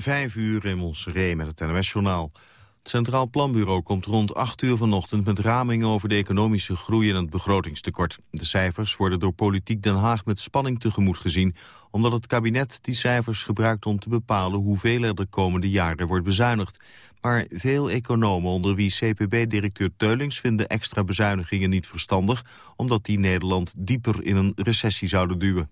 Vijf uur in Montserrat met het NOS-journaal. Het Centraal Planbureau komt rond 8 uur vanochtend met ramingen over de economische groei en het begrotingstekort. De cijfers worden door Politiek Den Haag met spanning tegemoet gezien, omdat het kabinet die cijfers gebruikt om te bepalen hoeveel er de komende jaren wordt bezuinigd. Maar veel economen, onder wie CPB-directeur Teulings, vinden extra bezuinigingen niet verstandig, omdat die Nederland dieper in een recessie zouden duwen.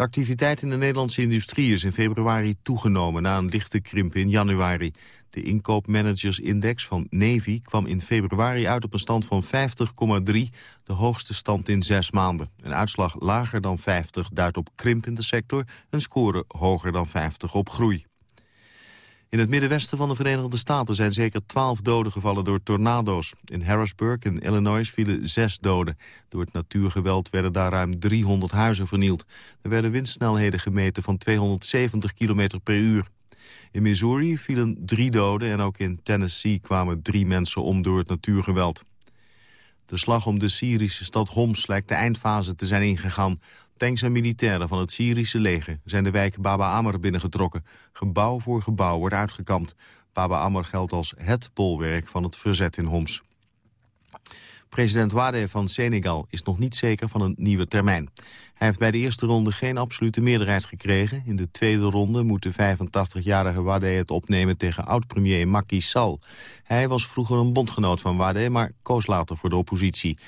De activiteit in de Nederlandse industrie is in februari toegenomen na een lichte krimp in januari. De inkoopmanagersindex van Navy kwam in februari uit op een stand van 50,3, de hoogste stand in zes maanden. Een uitslag lager dan 50 duidt op krimp in de sector, een score hoger dan 50 op groei. In het middenwesten van de Verenigde Staten zijn zeker twaalf doden gevallen door tornado's. In Harrisburg in Illinois vielen zes doden. Door het natuurgeweld werden daar ruim 300 huizen vernield. Er werden windsnelheden gemeten van 270 km per uur. In Missouri vielen drie doden en ook in Tennessee kwamen drie mensen om door het natuurgeweld. De slag om de Syrische stad Homs lijkt de eindfase te zijn ingegaan. Tanks en militairen van het Syrische leger zijn de wijk Baba Amr binnengetrokken. Gebouw voor gebouw wordt uitgekampt. Baba Amr geldt als het bolwerk van het verzet in Homs. President Wade van Senegal is nog niet zeker van een nieuwe termijn. Hij heeft bij de eerste ronde geen absolute meerderheid gekregen. In de tweede ronde moet de 85-jarige Wade het opnemen tegen oud-premier Macky Sall. Hij was vroeger een bondgenoot van Wade, maar koos later voor de oppositie.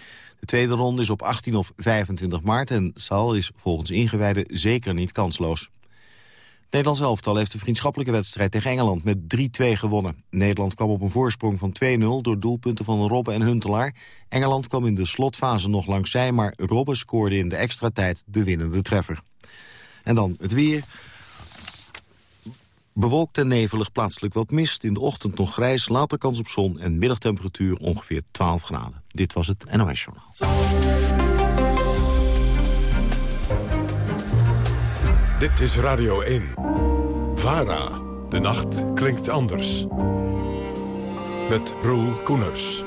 De tweede ronde is op 18 of 25 maart en Sal is volgens ingewijden zeker niet kansloos. Nederlands elftal heeft de vriendschappelijke wedstrijd tegen Engeland met 3-2 gewonnen. Nederland kwam op een voorsprong van 2-0 door doelpunten van Robben en Huntelaar. Engeland kwam in de slotfase nog langs zij, maar Robben scoorde in de extra tijd de winnende treffer. En dan het weer. Bewolkt en nevelig, plaatselijk wat mist. In de ochtend nog grijs, later kans op zon en middagtemperatuur ongeveer 12 graden. Dit was het NOS Journaal. Dit is Radio 1. VARA. De nacht klinkt anders. Met Roel Koeners.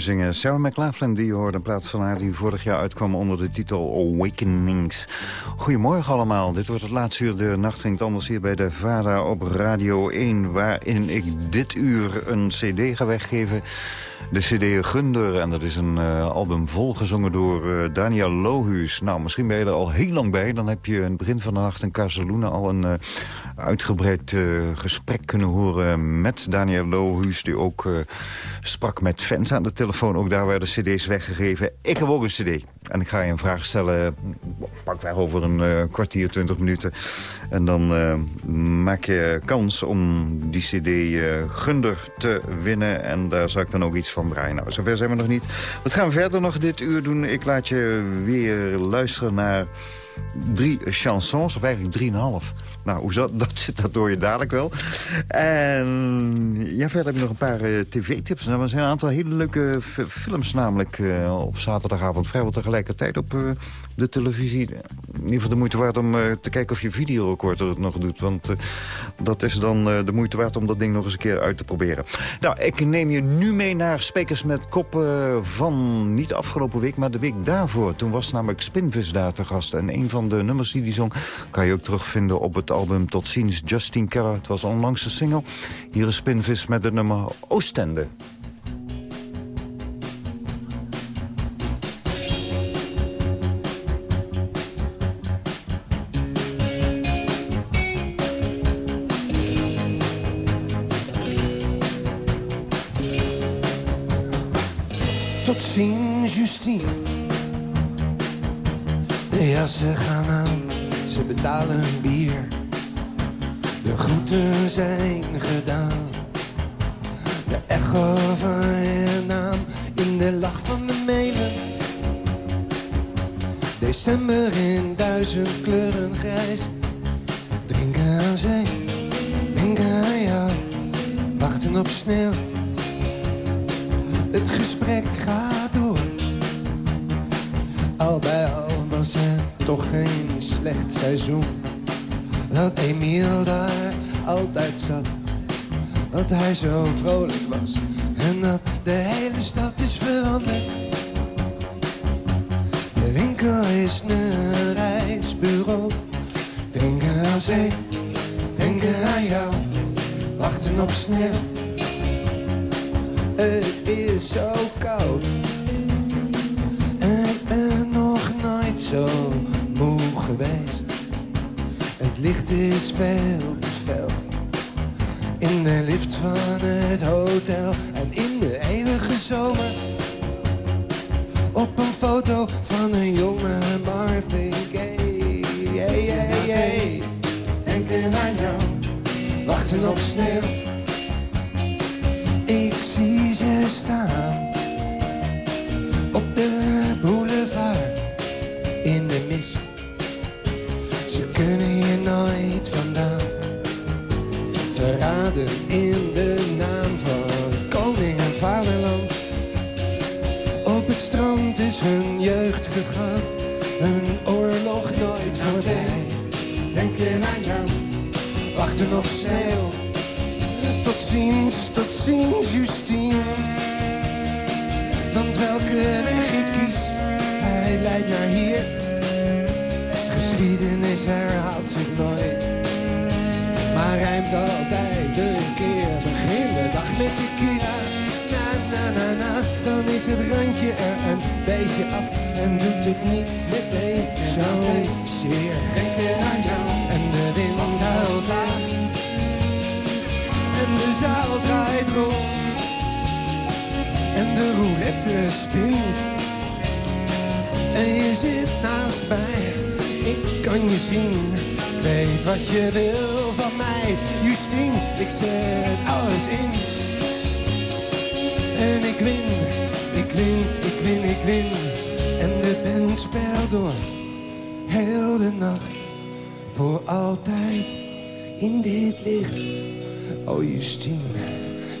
Zingen. Sarah McLachlan, die hoorde een plaat van haar... die vorig jaar uitkwam onder de titel Awakenings. Goedemorgen allemaal. Dit wordt het laatste uur. De nacht ging anders hier bij de VARA op Radio 1... waarin ik dit uur een cd ga weggeven... De CD Gunder, en dat is een uh, album volgezongen door uh, Daniel Lohuus. Nou, misschien ben je er al heel lang bij. Dan heb je in het begin van de nacht in Casaluna al een uh, uitgebreid uh, gesprek kunnen horen met Daniel Lohuus... die ook uh, sprak met fans aan de telefoon. Ook daar werden cd's weggegeven. Ik heb ook een cd. En ik ga je een vraag stellen, pakweg over een uh, kwartier, twintig minuten. En dan maak je kans om die cd Gunder te winnen. En daar zal ik dan ook iets van draaien. Nou, zover zijn we nog niet. Wat gaan we verder nog dit uur doen? Ik laat je weer luisteren naar drie chansons, of eigenlijk drieënhalf. Nou, hoe dat, dat door je dadelijk wel. En ja, verder heb ik nog een paar uh, tv-tips. Nou, er zijn een aantal hele leuke films namelijk uh, op zaterdagavond vrijwel tegelijkertijd op uh, de televisie. In ieder geval de moeite waard om te kijken of je videorecorder het nog doet. Want dat is dan de moeite waard om dat ding nog eens een keer uit te proberen. Nou, ik neem je nu mee naar Spekers met Koppen van niet afgelopen week, maar de week daarvoor. Toen was namelijk Spinvis daar te gast. En een van de nummers die die zong kan je ook terugvinden op het album Tot ziens Justine Keller. Het was onlangs een single. Hier is Spinvis met het nummer Oostende. to clear van een jonge Marvin Gaye. Hey, hey, hey. Denken aan jou, wachten op sneeuw. Op sneeuw. Tot ziens, tot ziens, Justine. Want welke weg ik kies, hij leidt naar hier geschiedenis herhaalt zich nooit. Maar rijmt altijd een keer. Begin de dag met de kira. Na, na, na, na. Dan is het randje er een beetje af. En doet het niet meteen zo zeer. Denken aan jou. En de wind huilt laag. De zaal draait rond. En de roulette spint. En je zit naast mij ik kan je zien. Ik weet wat je wil van mij, Justine. Ik zet alles in. En ik win, ik win, ik win, ik win. En de band speelt door, heel de nacht. Voor altijd in dit licht. Oh Justine,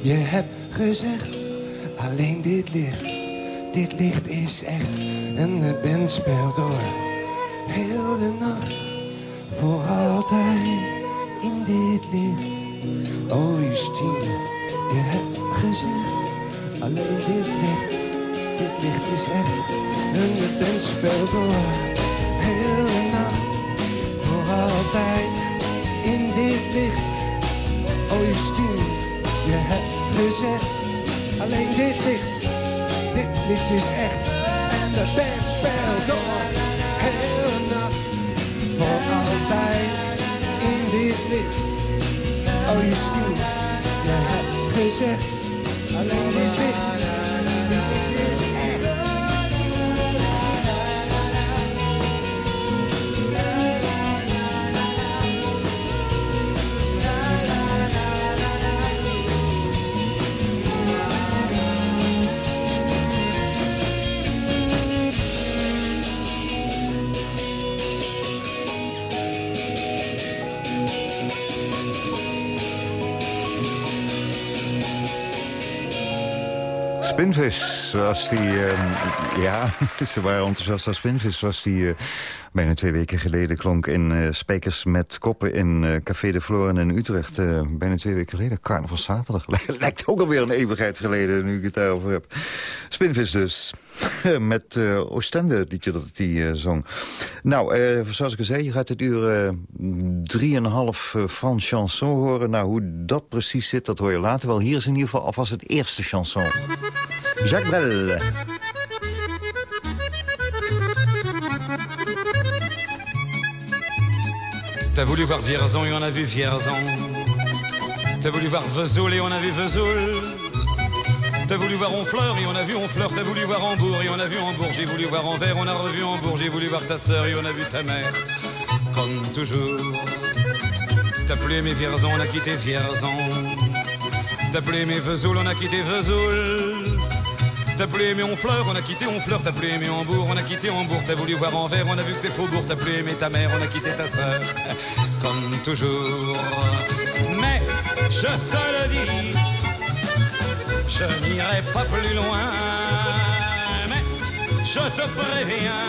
je hebt gezegd, alleen dit licht, dit licht is echt. En de band speelt door, heel de nacht, voor altijd in dit licht. Oh Justine, je hebt gezegd, alleen dit licht, dit licht is echt. En de band speelt door, heel de nacht, licht is echt. En de band speelt door, heel nacht, voor altijd in dit licht. Oh Justine, je hebt gezegd, alleen dit licht, Spinvis, zoals die... eh, ja, ze waren enthousiast als Spinvis, zoals die eh, bijna twee weken geleden klonk... in eh Spijkers met Koppen in eh, Café de Floren in Utrecht. bijna twee weken geleden, carnaval zaterdag. Lijkt ook alweer een eeuwigheid geleden, nu ik het daarover heb. Spinvis dus, met Oostende, het liedje dat die zong. Nou, zoals ik al zei, je gaat dit uur drieënhalf eh, van chanson horen. Nou, hoe dat precies zit, dat hoor je later wel. Hier is in ieder geval alvast het eerste chanson. Jacques Brel. T'as voulu voir Vierzon et on a vu Vierzon. T'as voulu voir Vesoul et on a vu Vesoul. T'as voulu voir Honfleur et on a vu Honfleur. T'as voulu voir Hambourg et on a vu Hambourg. J'ai voulu voir Anvers, on a revu Hambourg. J'ai voulu voir ta sœur et on a vu ta mère. Comme toujours. T'as plus aimé Vierzon, on a quitté Vierzon. T'as plus aimé Vesoul, on a quitté Vesoul. T'as plus aimé Honfleur, on a quitté Honfleur. T'as plus aimé Hambourg, on a quitté Hambourg. T'as voulu voir Anvers, on a vu que c'est Faubourg. T'as plus aimé ta mère, on a quitté ta sœur. Comme toujours. Mais je te le dis, je n'irai pas plus loin. Mais je te préviens,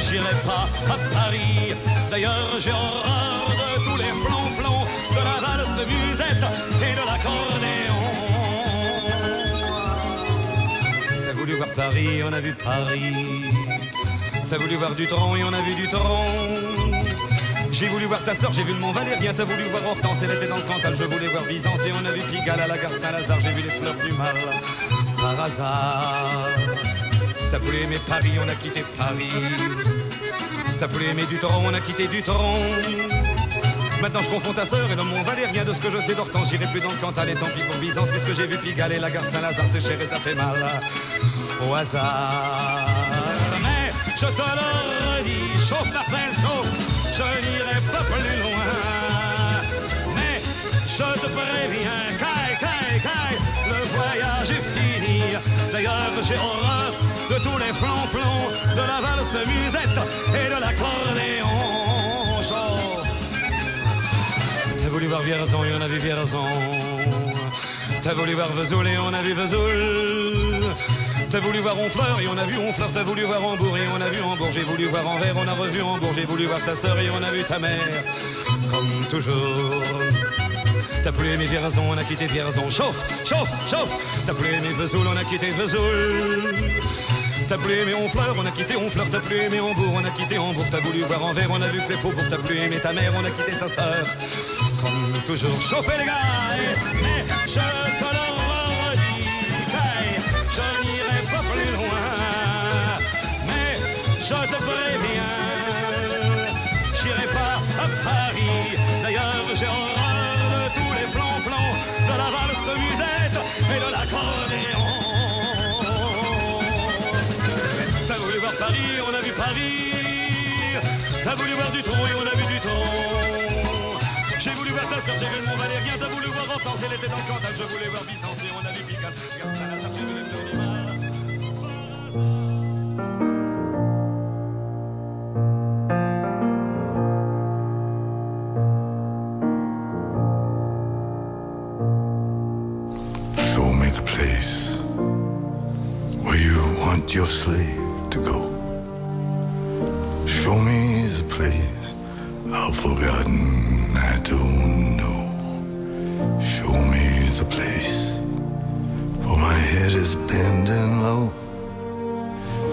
j'irai pas à Paris. D'ailleurs, j'ai horreur de tous les flonflons, de la valse musette et de l'accordéon. Voulu voir Paris, on a vu Paris. T'as voulu voir du tronc et on a vu du tronc. J'ai voulu voir ta sœur, j'ai vu le Mont Valérien. T'as voulu voir Hortense, elle était dans le Cantal. Je voulais voir Byzance et on a vu Pigalle à la gare Saint-Lazare. J'ai vu les fleurs du mal par hasard. T'as voulu aimer Paris, on a quitté Paris. T'as voulu aimer du tronc, on a quitté du tronc. Maintenant je confonds ta sœur et le Mont Valérien De ce que je sais d'Hortense, j'irai plus dans le Cantal Et tant pis pour Byzance, puisque j'ai vu Pigalle et la gare Saint-Lazare C'est cher et ça fait mal au hasard Mais je te le redis, chauffe Marcel, chauffe Je n'irai pas plus loin Mais je te préviens, caille, caille, caille Le voyage est fini D'ailleurs j'ai horreur de tous les flonflons De la valse musette et de l'accordéon Chauffe T'as voulu voir Vierzon et on a vu Vierzon. T'as voulu voir Vesoul et on a vu Vesoul. T'as voulu voir Honfleur et on a vu Honfleur. T'as voulu voir Hambourg et on a vu Hambourg. J'ai voulu voir Anvers, on a revu Hambourg. J'ai voulu voir ta sœur et on a vu ta mère. Comme toujours. T'as plus aimé Vierzon, on a quitté Vierzon. Chauffe, chauffe, chauffe. T'as plus aimé Vesoul, on a quitté Vesoul. T'as plus aimé Honfleur, on a quitté Honfleur. T'as plus aimé Hambourg, on a quitté Hambourg. T'as voulu voir Anvers, on a vu que c'est faux. Pour t'as plus aimé ta mère, on a quitté sa sœur. Comme toujours, chauffez les gars. Mais je te je te préviens, j'irai pas à Paris. D'ailleurs, j'ai horreur de tous les flonflons, de la valse musette et de l'accordéon. T'as voulu voir Paris, on a vu Paris. T'as voulu voir du tronc et on a vu du tronc. J'ai voulu voir ta sœur, j'ai vu le Mont Valérien. T'as voulu voir Hortense, elle était dans le Cantal. Je voulais voir Byzance et on a vu. Regarde Saint-Lazare, j'ai vu your slave to go. Show me the place I've forgotten, I don't know. Show me the place, for my head is bending low.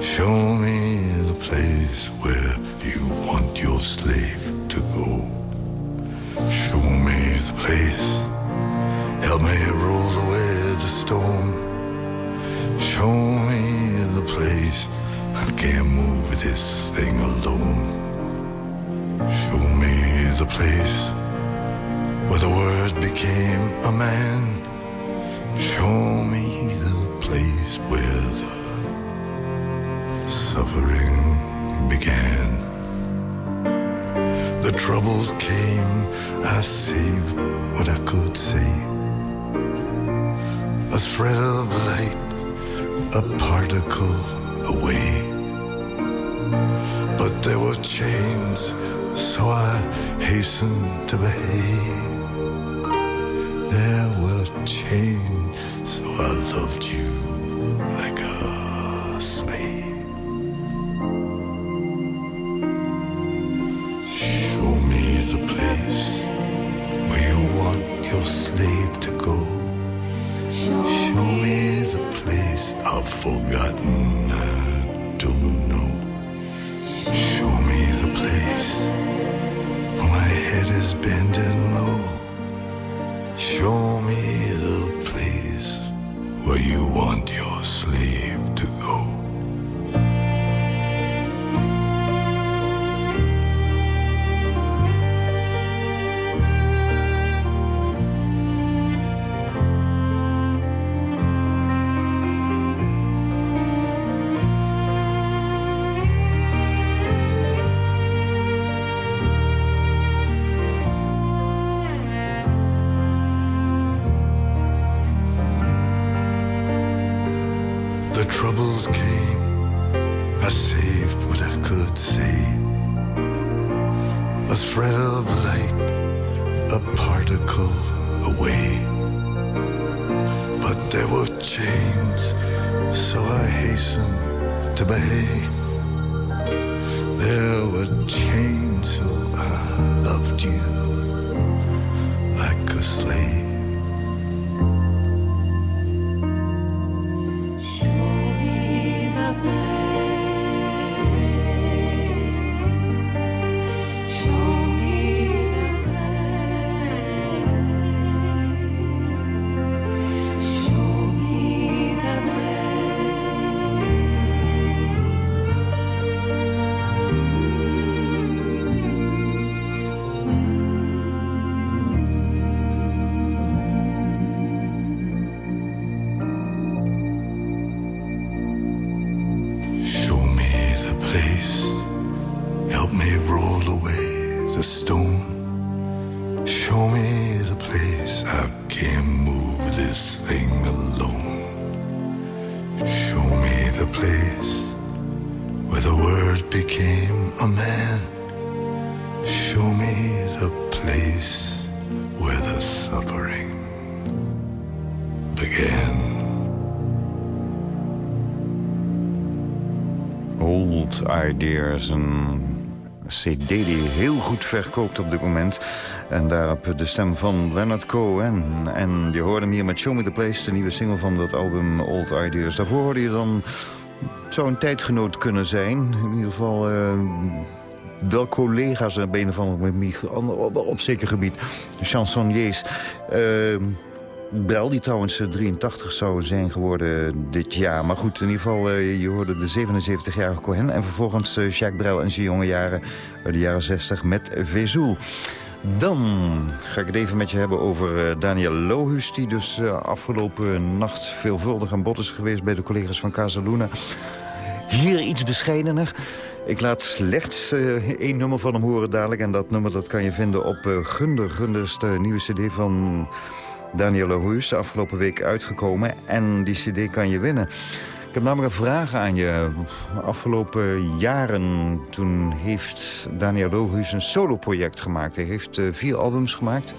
Show me the place where you want your slave to go. Show me the place, help me roll away the stone. Show me the place, I can't move this thing alone. Show me the place where the word became a man. Show me the place where the suffering began. The troubles came, I saved what I could save. A thread of light, a particle away. But there were chains, so I hastened to behave. There were chains, so I loved you like a Ideas, een cd die heel goed verkoopt op dit moment. En daarop de stem van Leonard Cohen. En je hoorde hem hier met Show Me The Place, de nieuwe single van dat album Old Ideas. Daarvoor hoorde je dan, zou een tijdgenoot kunnen zijn. In ieder geval... eh, wel collega's op een of andere manier op, op zeker gebied. Chansonniers. Eh, Bel, die trouwens eh, 83 zou zijn geworden dit jaar. Maar goed, in ieder geval, eh, je hoorde de 77-jarige Cohen... en vervolgens eh, Jacques Brel in zijn jonge jaren, de jaren 60, met Vezoul. Dan ga ik het even met je hebben over eh, Daniel Lohus... die dus eh, afgelopen nacht veelvuldig aan bod is geweest... bij de collega's van Casaluna. Hier iets bescheidener. Ik laat slechts eh, één nummer van hem horen dadelijk. En dat nummer dat kan je vinden op eh, Gunder. Gunder is de nieuwe cd van Daniel Lohus, de afgelopen week uitgekomen. En die cd kan je winnen. Ik heb namelijk een vraag aan je. Afgelopen jaren, toen heeft Daniel Lohus een soloproject gemaakt. Hij heeft eh, vier albums gemaakt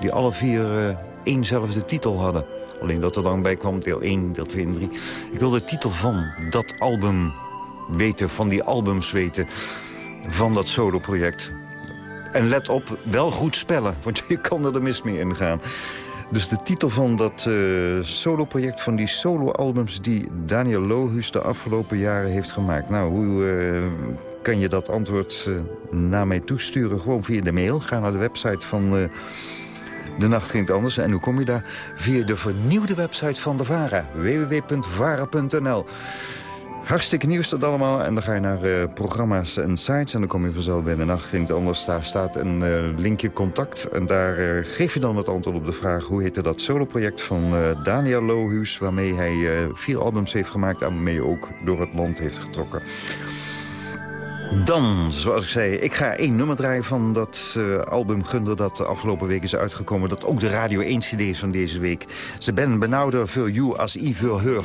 die alle vier eh, éénzelfde titel hadden. Alleen dat er dan bij kwam, deel 1, deel 2 en 3. Ik wil de titel van dat album weten, van die albums weten... van dat solo-project. En let op, wel goed spellen, want je kan er de mis mee ingaan. Dus de titel van dat uh, solo-project, van die solo-albums... die Daniel Lohus de afgelopen jaren heeft gemaakt. Nou, hoe uh, kan je dat antwoord uh, naar mij toesturen? Gewoon via de mail. Ga naar de website van... De Nacht Klinkt Anders. En hoe kom je daar? Via de vernieuwde website van de VARA. www.vara.nl Hartstikke nieuws dat allemaal. En dan ga je naar uh, programma's en sites. En dan kom je vanzelf de nacht. Klinkt anders. Daar staat een uh, linkje contact. En daar uh, geef je dan het antwoord op de vraag... hoe heette dat soloproject van Daniel Lohuus... waarmee hij vier albums heeft gemaakt... en waarmee ook door het land heeft getrokken. Dan, zoals ik zei, ik ga één nummer draaien van dat album Gunder... dat de afgelopen week is uitgekomen. Dat ook de Radio 1 CD is van deze week. Ze ben benauwder voor you als i voor her.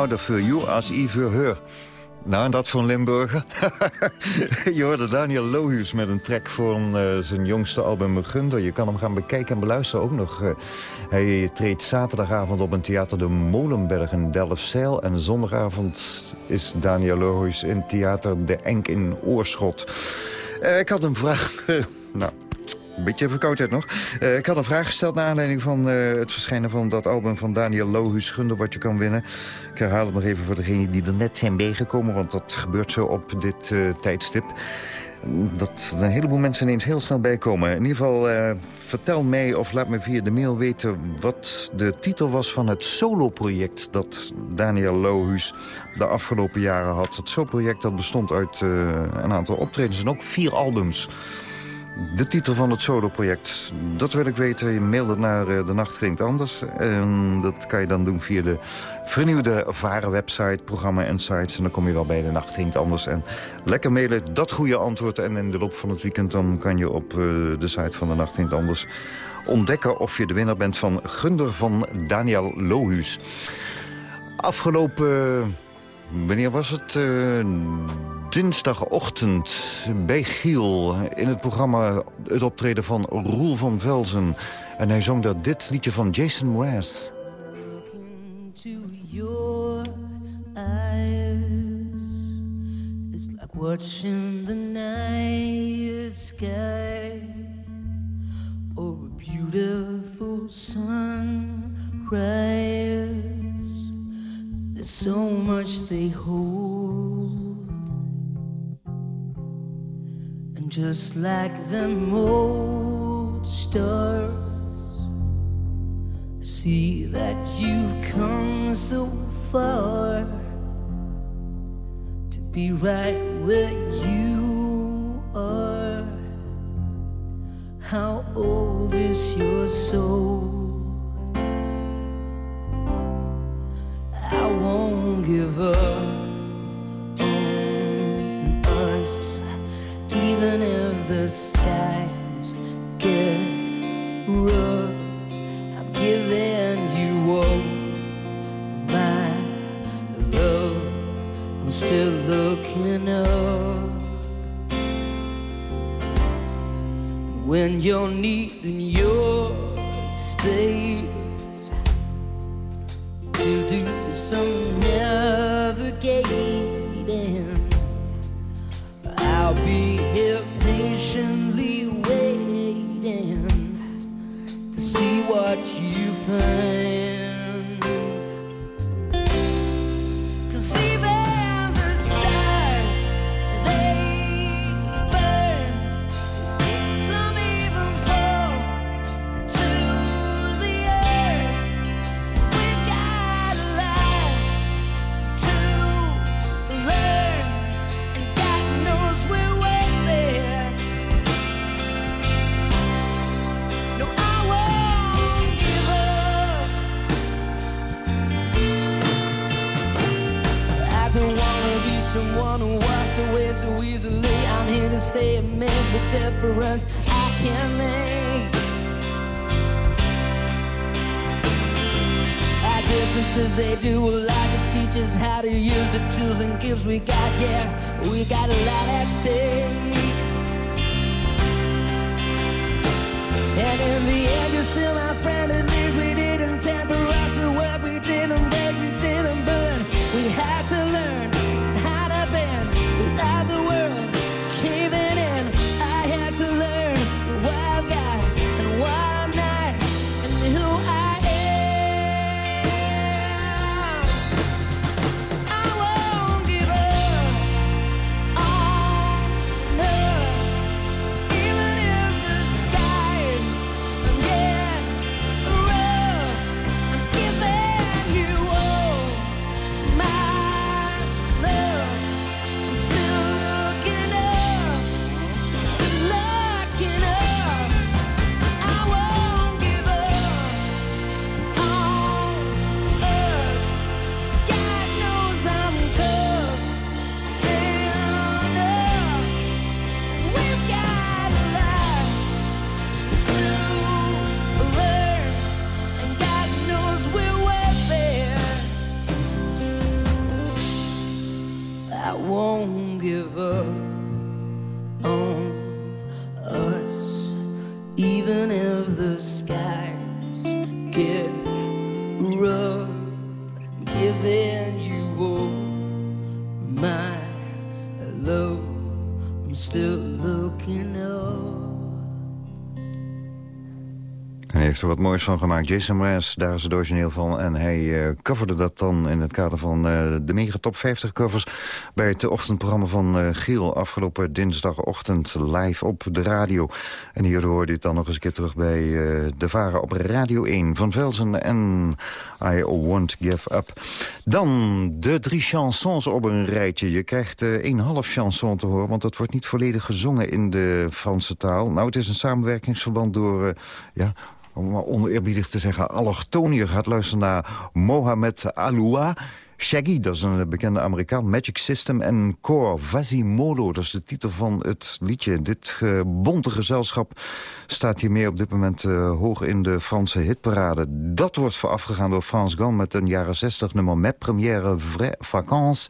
benauwd voor you als I voor her. Nou, en dat van Limburger. je hoorde Daniel Lohuus met een track van uh, zijn jongste album Gunder. Je kan hem gaan bekijken en beluisteren ook nog. Uh, hij treedt zaterdagavond op een theater de Molenberg in Delfzijl. En zondagavond is Daniel Lohuus in theater De Enk in Oorschot. Uh, ik had een vraag... nou, een beetje verkoudheid nog. Uh, ik had een vraag gesteld naar aanleiding van uh, het verschijnen van dat album van Daniel Lohuus Gunder, wat je kan winnen. Ik herhaal het nog even voor degenen die er net zijn bijgekomen, want dat gebeurt zo op dit uh, tijdstip. Dat een heleboel mensen ineens heel snel bijkomen. In ieder geval, vertel mij of laat me via de mail weten... wat de titel was van het solo-project dat Daniel Lohuus de afgelopen jaren had. Het solo-project dat bestond uit een aantal optredens en ook vier albums. De titel van het solo-project, dat wil ik weten. Je mailt het naar uh, De Nacht Klinkt Anders. En dat kan je dan doen via de vernieuwde Varen-website, programma en sites. En dan kom je wel bij De Nacht Klinkt Anders. En lekker mailen, dat goede antwoord. En in de loop van het weekend dan kan je op uh, de site van De Nacht Klinkt Anders... ontdekken of je de winnaar bent van Gunder van Daniel Lohuus. Afgelopen... Wanneer was het? Uh, dinsdagochtend bij Giel in het programma het optreden van Roel van Velzen. En hij zong daar dit liedje van Jason Mraz. watching the night sky or a beautiful sunrise. So much they hold. And just like the old stars, I see that you've come so far to be right where you are. How old is your soul? The end, you're still my friend. Heeft er wat moois van gemaakt. Jason Mraz, daar is het origineel van. En hij uh, coverde dat dan in het kader van uh, de Mega Top 50 covers... bij het ochtendprogramma van uh, Giel afgelopen dinsdagochtend live op de radio. En hier hoorde je het dan nog eens een keer terug bij De Varen op Radio 1 van Velzen en I Won't Give Up. Dan de drie chansons op een rijtje. Je krijgt één half chanson te horen, want dat wordt niet volledig gezongen in de Franse taal. Nou, het is een samenwerkingsverband door... ja, om maar oneerbiedig te zeggen, allochtonier gaat luisteren naar Mohamed Aloua. Shaggy, dat is een bekende Amerikaan, Magic System en Core Vasimodo, dat is de titel van het liedje. Dit bonte gezelschap staat hiermee op dit moment uh, hoog in de Franse hitparade. Dat wordt voorafgegaan door Frans Gall met een jaren 60 nummer met première Vrai Vacances.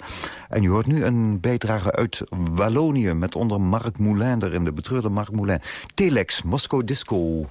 En je hoort nu een bijdrage uit Wallonië met onder Marc Moulin erin, de betreurde Marc Moulin. Telex, Moscow Disco.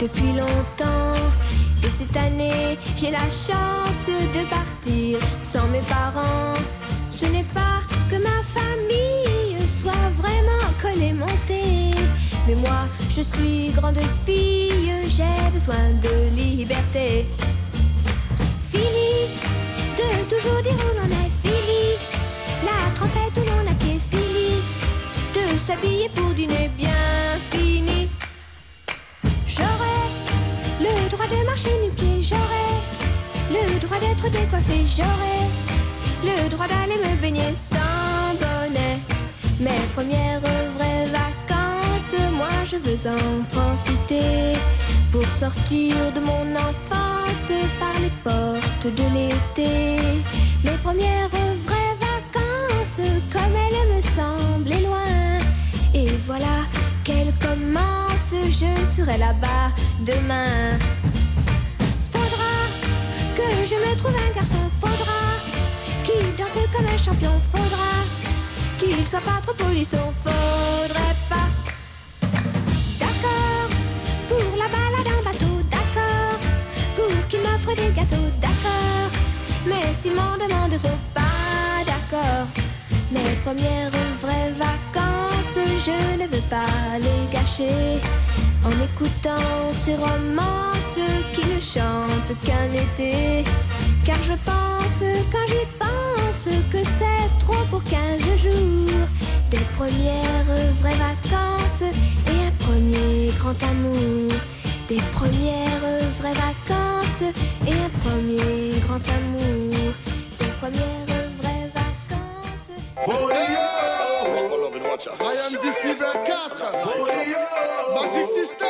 Depuis longtemps. Et cette année, j'ai la chance de partir sortir de mon enfance par les portes de l'été. Mes premières vraies vacances, comme elles me semblent loin. Et voilà qu'elles commencent, je serai là-bas demain. Faudra que je me trouve un garçon, faudra qu'il danse comme un champion, faudra qu'il soit pas trop polisson, faudra. s'ils m'en demandent trop, pas d'accord. Mes premières vraies vacances, je ne veux pas les gâcher. En écoutant ces romances qui ne chantent qu'un été. Car je pense, quand j'y pense, que c'est trop pour 15 jours. Des premières vraies vacances et un premier grand amour. Des premières vraies vacances et un premier grand amour, les premières vraies vacances. Oh yo! Ryan Duffy 4 Oh yo! Magic System!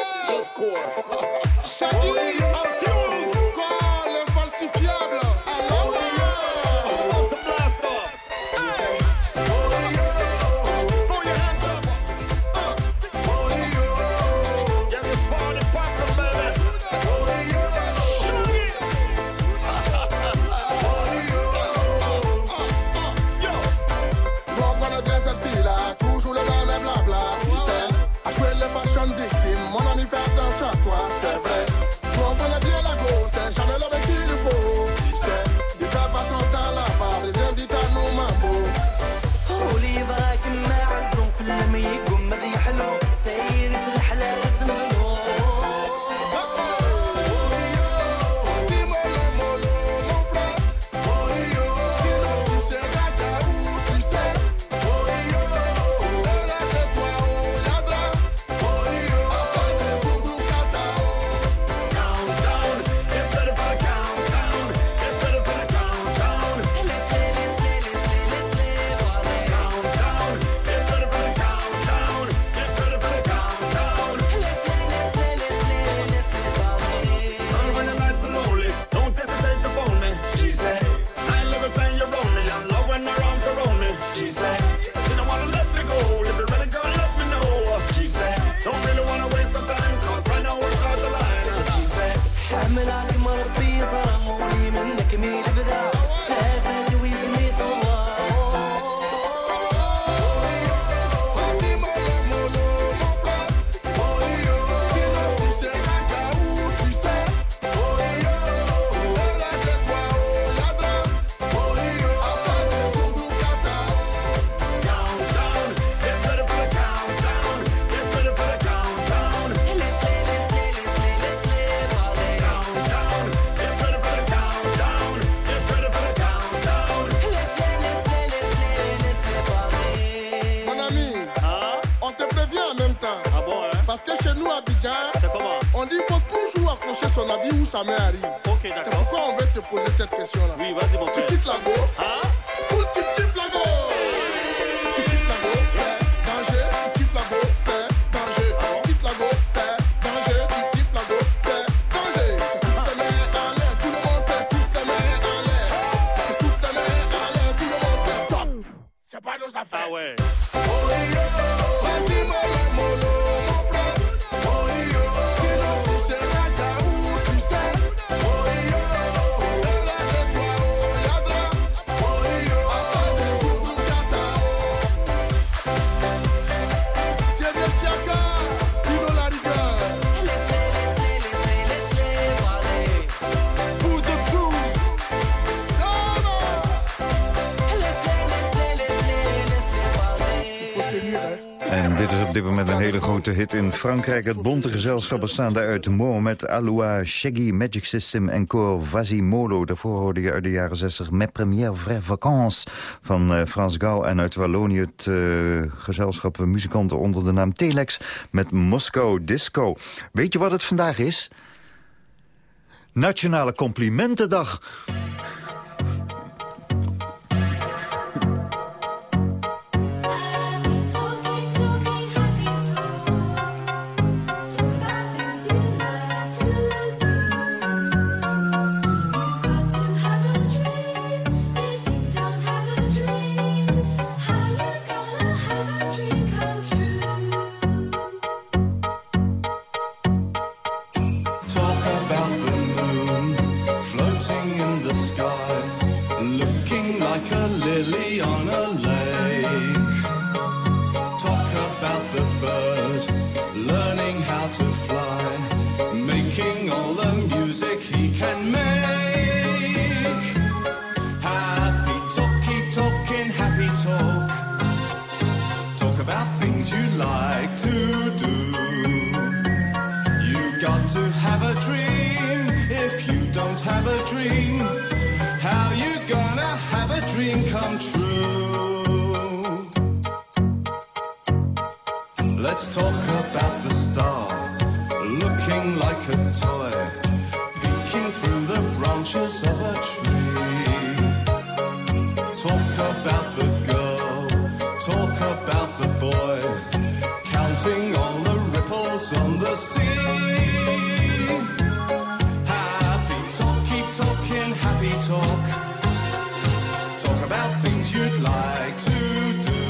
Shaggy! Dit is op dit moment een hele grote hit in Frankrijk. Het bonte gezelschap bestaande uit Mohamed Aloua, Shaggy, Magic System en Cor Vasimolo. Daarvoor hoorde je uit de jaren 60 Mes Premières Vraies Vacances van eh, Frans Gal. En uit Wallonië het eh, gezelschap muzikanten onder de naam Telex met Moscow Disco. Weet je wat het vandaag is? Nationale Complimentendag. Ripples on the sea. Happy talk, keep talking, happy talk. Talk about things you'd like to do.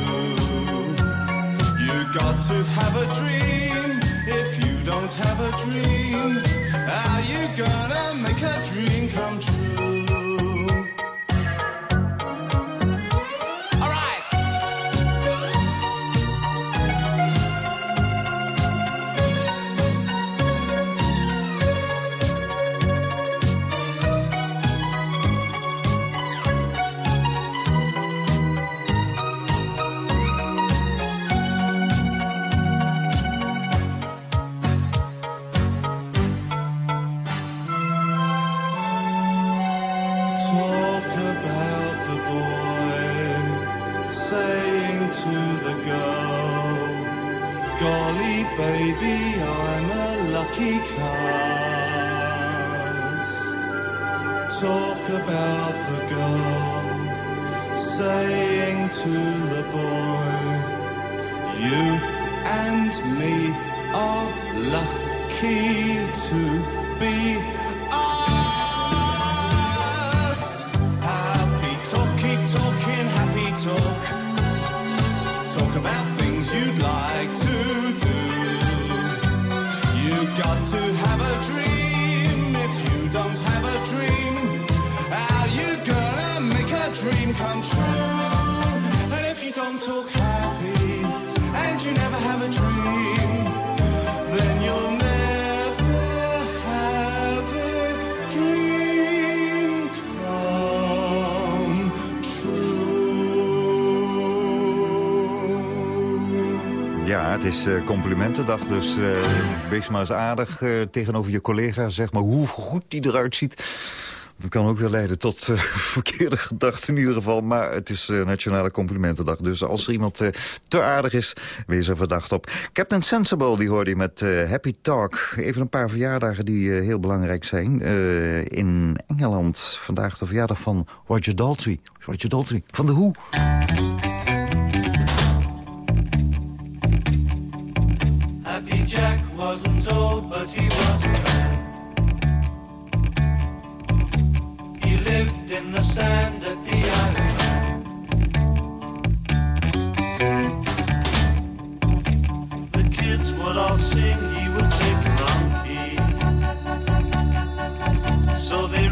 You got to have a dream. If you don't have a dream, how you gonna make a dream come true? Ja, het is eh, complimentendag, dus eh, wees maar eens aardig eh, tegenover je collega. Zeg maar hoe goed die eruit ziet. Dat kan ook weer leiden tot verkeerde gedachten in ieder geval. Maar het is Nationale Complimentendag. Dus als er iemand te aardig is, wees er verdacht op. Captain Sensible, die hoorde je met Happy Talk. Even een paar verjaardagen die heel belangrijk zijn. In Engeland vandaag de verjaardag van Roger Daltrey. Roger Daltrey van de Hoe. Jack wasn't old, but he was a man. He lived in the sand at the island. The kids would all sing, he would take the wrong key. So they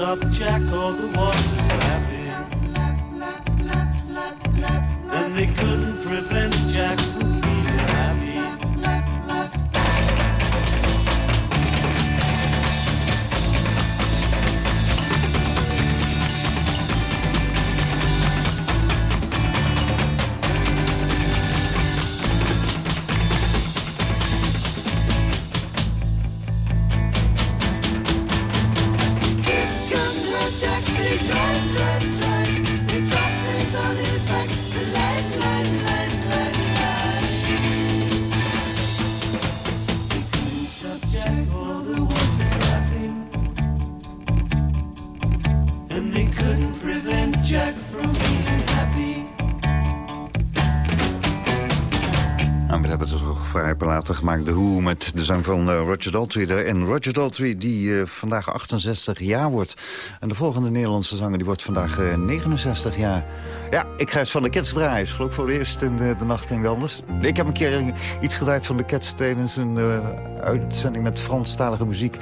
couldn't Jack all the waters lapping. And they couldn't met de zang van eh, Roger Daltrey. En Roger Daltrey die eh, vandaag 68 jaar wordt. En de volgende Nederlandse zanger die wordt vandaag eh, 69 jaar. Ja, ik ga het van de Cats draaien. Is geloof ik voor het eerst in de, nacht en anders. Ik heb een keer iets gedraaid van de Cats tijdens een eh, uitzending met Franstalige muziek.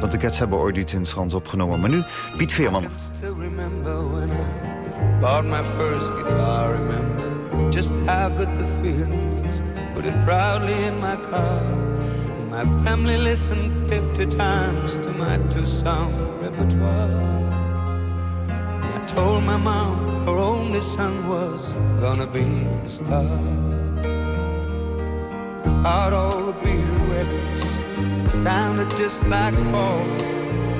Want de Cats hebben ooit iets in het Frans opgenomen. Maar nu Piet Veerman. still remember when I bought my first guitar. Remember just how good the feeling was. Put it proudly in my car. My family listened 50 times to my two-song repertoire. I told my mom her only son was gonna be a star. Out all the Beatle weddings sounded just like Paul.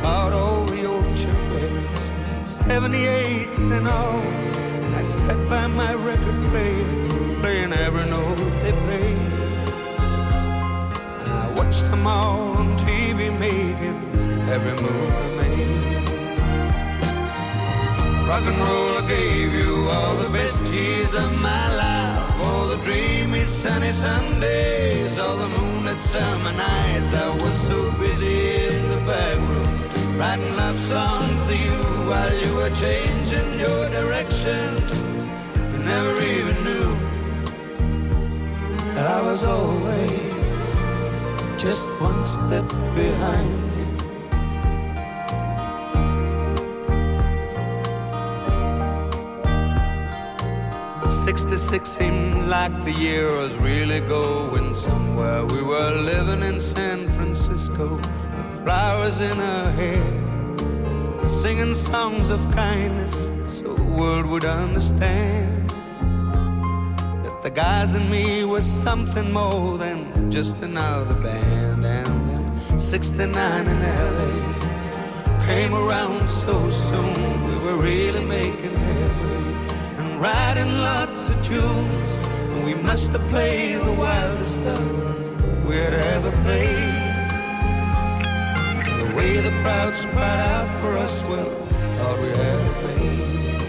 Out all the Yorkshire weddings, 78s and all. I sat by my record player, on TV making every move they made. Rock and roll, I gave you all the best years of my life. All the dreamy sunny Sundays, all the moonlit summer nights. I was so busy in the back room, writing love songs to you while you were changing your direction. Never even knew that I was always just one step behind you. 66 seemed like the year was really going somewhere. We were living in San Francisco, with flowers in our hair, singing songs of kindness so the world would understand that the guys and me was something more than just another band. And then 69 in LA came around so soon, we were really making headway and writing lots of tunes. And we must have played the wildest stuff we'd ever played. The way the crowds cried out for us, well, thought we had it made.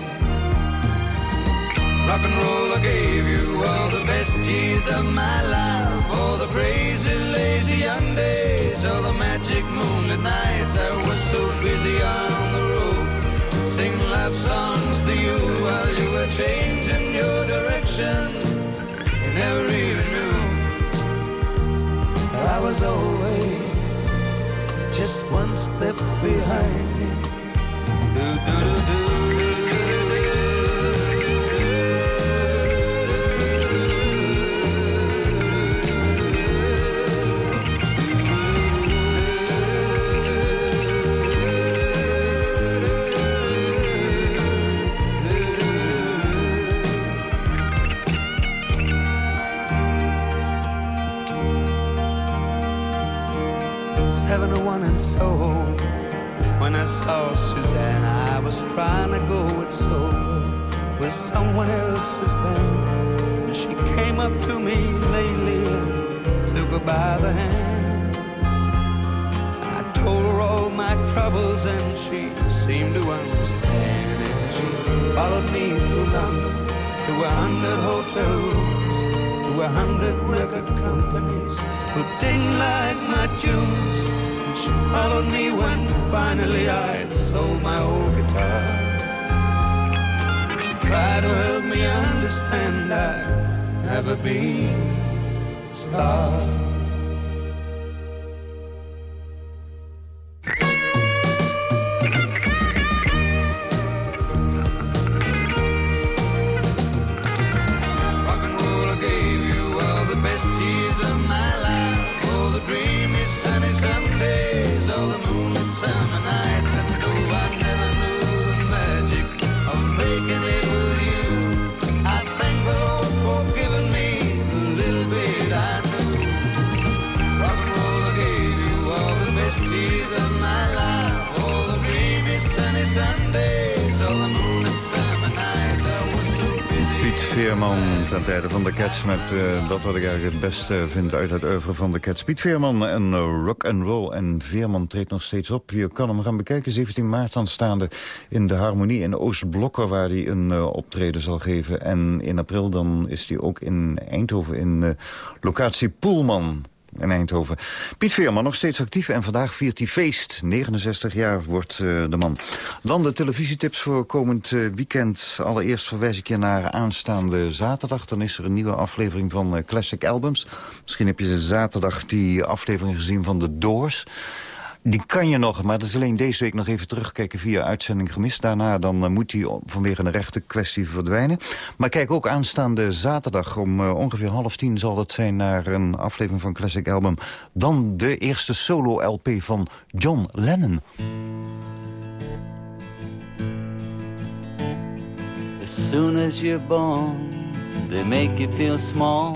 Rock and roll, I gave you all the best years of my life. All the crazy, lazy young days, all the magic moonlit nights. I was so busy on the road sing love songs to you while you were changing your direction. You never even knew I was always just one step behind you. Do, do, do, do. Someone else's band. And she came up to me lately took her by the hand. I told her all my troubles and she seemed to understand. And she followed me through London to a hundred hotels, to a hundred record companies who didn't like my tunes. And she followed me when finally I sold my old guitar. Tried to help me understand I'd never be a star. Ten tijde van de Cats met eh, dat wat ik eigenlijk het beste vind uit het oeuvre van de Cats. Piet Veerman en eh, rock and roll en Veerman treedt nog steeds op. Je kan hem gaan bekijken, 17 maart aanstaande in de Harmonie in Oostblokker waar hij een eh, optreden zal geven. En in april dan is hij ook in Eindhoven in locatie Poelman in Eindhoven. Piet Veerman nog steeds actief en vandaag viert hij feest. 69 jaar wordt eh, de man. Dan de televisietips voor komend eh, weekend. Allereerst verwijs ik je naar aanstaande zaterdag. Dan is er een nieuwe aflevering van eh, Classic Albums. Misschien heb je zaterdag die aflevering gezien van The Doors. Die kan je nog, maar dat is alleen deze week nog even terugkijken via uitzending gemist. Daarna dan eh, moet die vanwege een rechte kwestie verdwijnen. Maar kijk ook aanstaande zaterdag om eh, ongeveer half tien zal dat zijn naar een aflevering van Classic Album. Dan de eerste solo-LP van John Lennon. As soon as you're born, they make you feel small.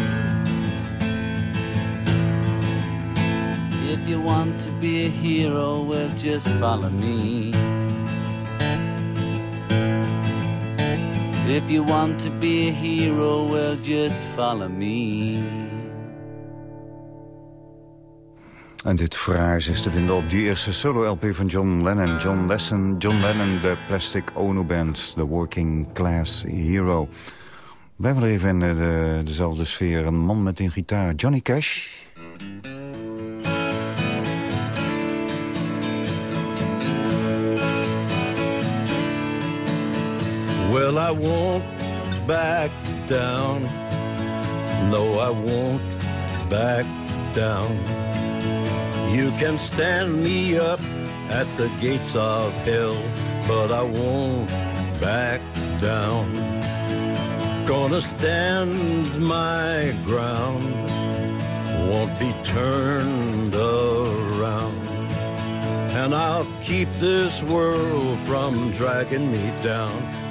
You want to be a hero, just follow me. If you want to be a hero, well, just follow me. En dit fraars is te vinden op die eerste solo-LP van John Lennon. John Lesson, John Lennon, de Plastic Ono Band, The Working Class Hero. Blijven we even in de, dezelfde sfeer. Een man met een gitaar, Johnny Cash. Well, I won't back down. No, I won't back down. You can stand me up at the gates of hell, but I won't back down. Gonna stand my ground, won't be turned around. And I'll keep this world from dragging me down.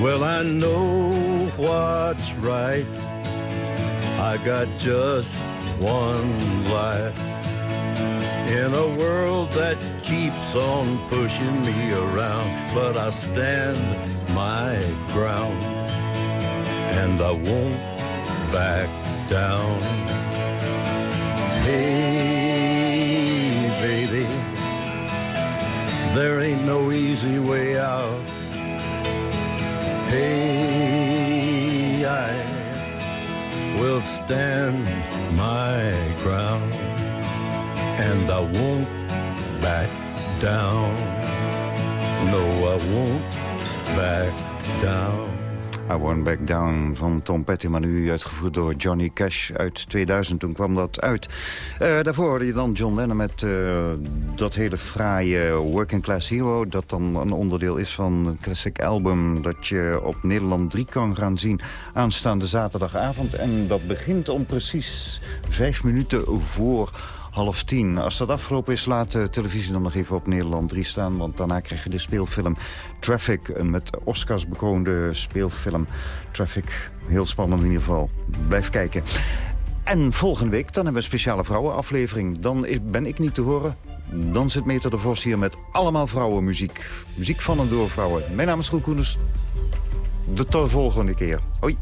Well, I know what's right. I got just one life. In a world that keeps on pushing me around, but I stand my ground and I won't back down. Hey, baby, there ain't no easy way out. Hey, I will stand my ground and I won't back down. No, I won't back down. I Won't Back Down van Tom Petty, maar nu uitgevoerd door Johnny Cash uit 2000. Toen kwam dat uit. Eh, daarvoor hoorde je dan John Lennon met eh, dat hele fraaie Working Class Hero... dat dan een onderdeel is van een classic album... dat je op Nederland 3 kan gaan zien aanstaande zaterdagavond. En dat begint om precies vijf minuten voor half tien. Als dat afgelopen is, laat de televisie dan nog even op Nederland 3 staan. Want daarna krijg je de speelfilm Traffic. Een met Oscars bekroonde speelfilm Traffic. Heel spannend in ieder geval. Blijf kijken. En volgende week, dan hebben we een speciale vrouwenaflevering. Dan ben ik niet te horen. Dan zit Meter de Vos hier met allemaal vrouwenmuziek. Muziek van en door vrouwen. Mijn naam is Roel Koeners. De tot volgende keer. Hoi.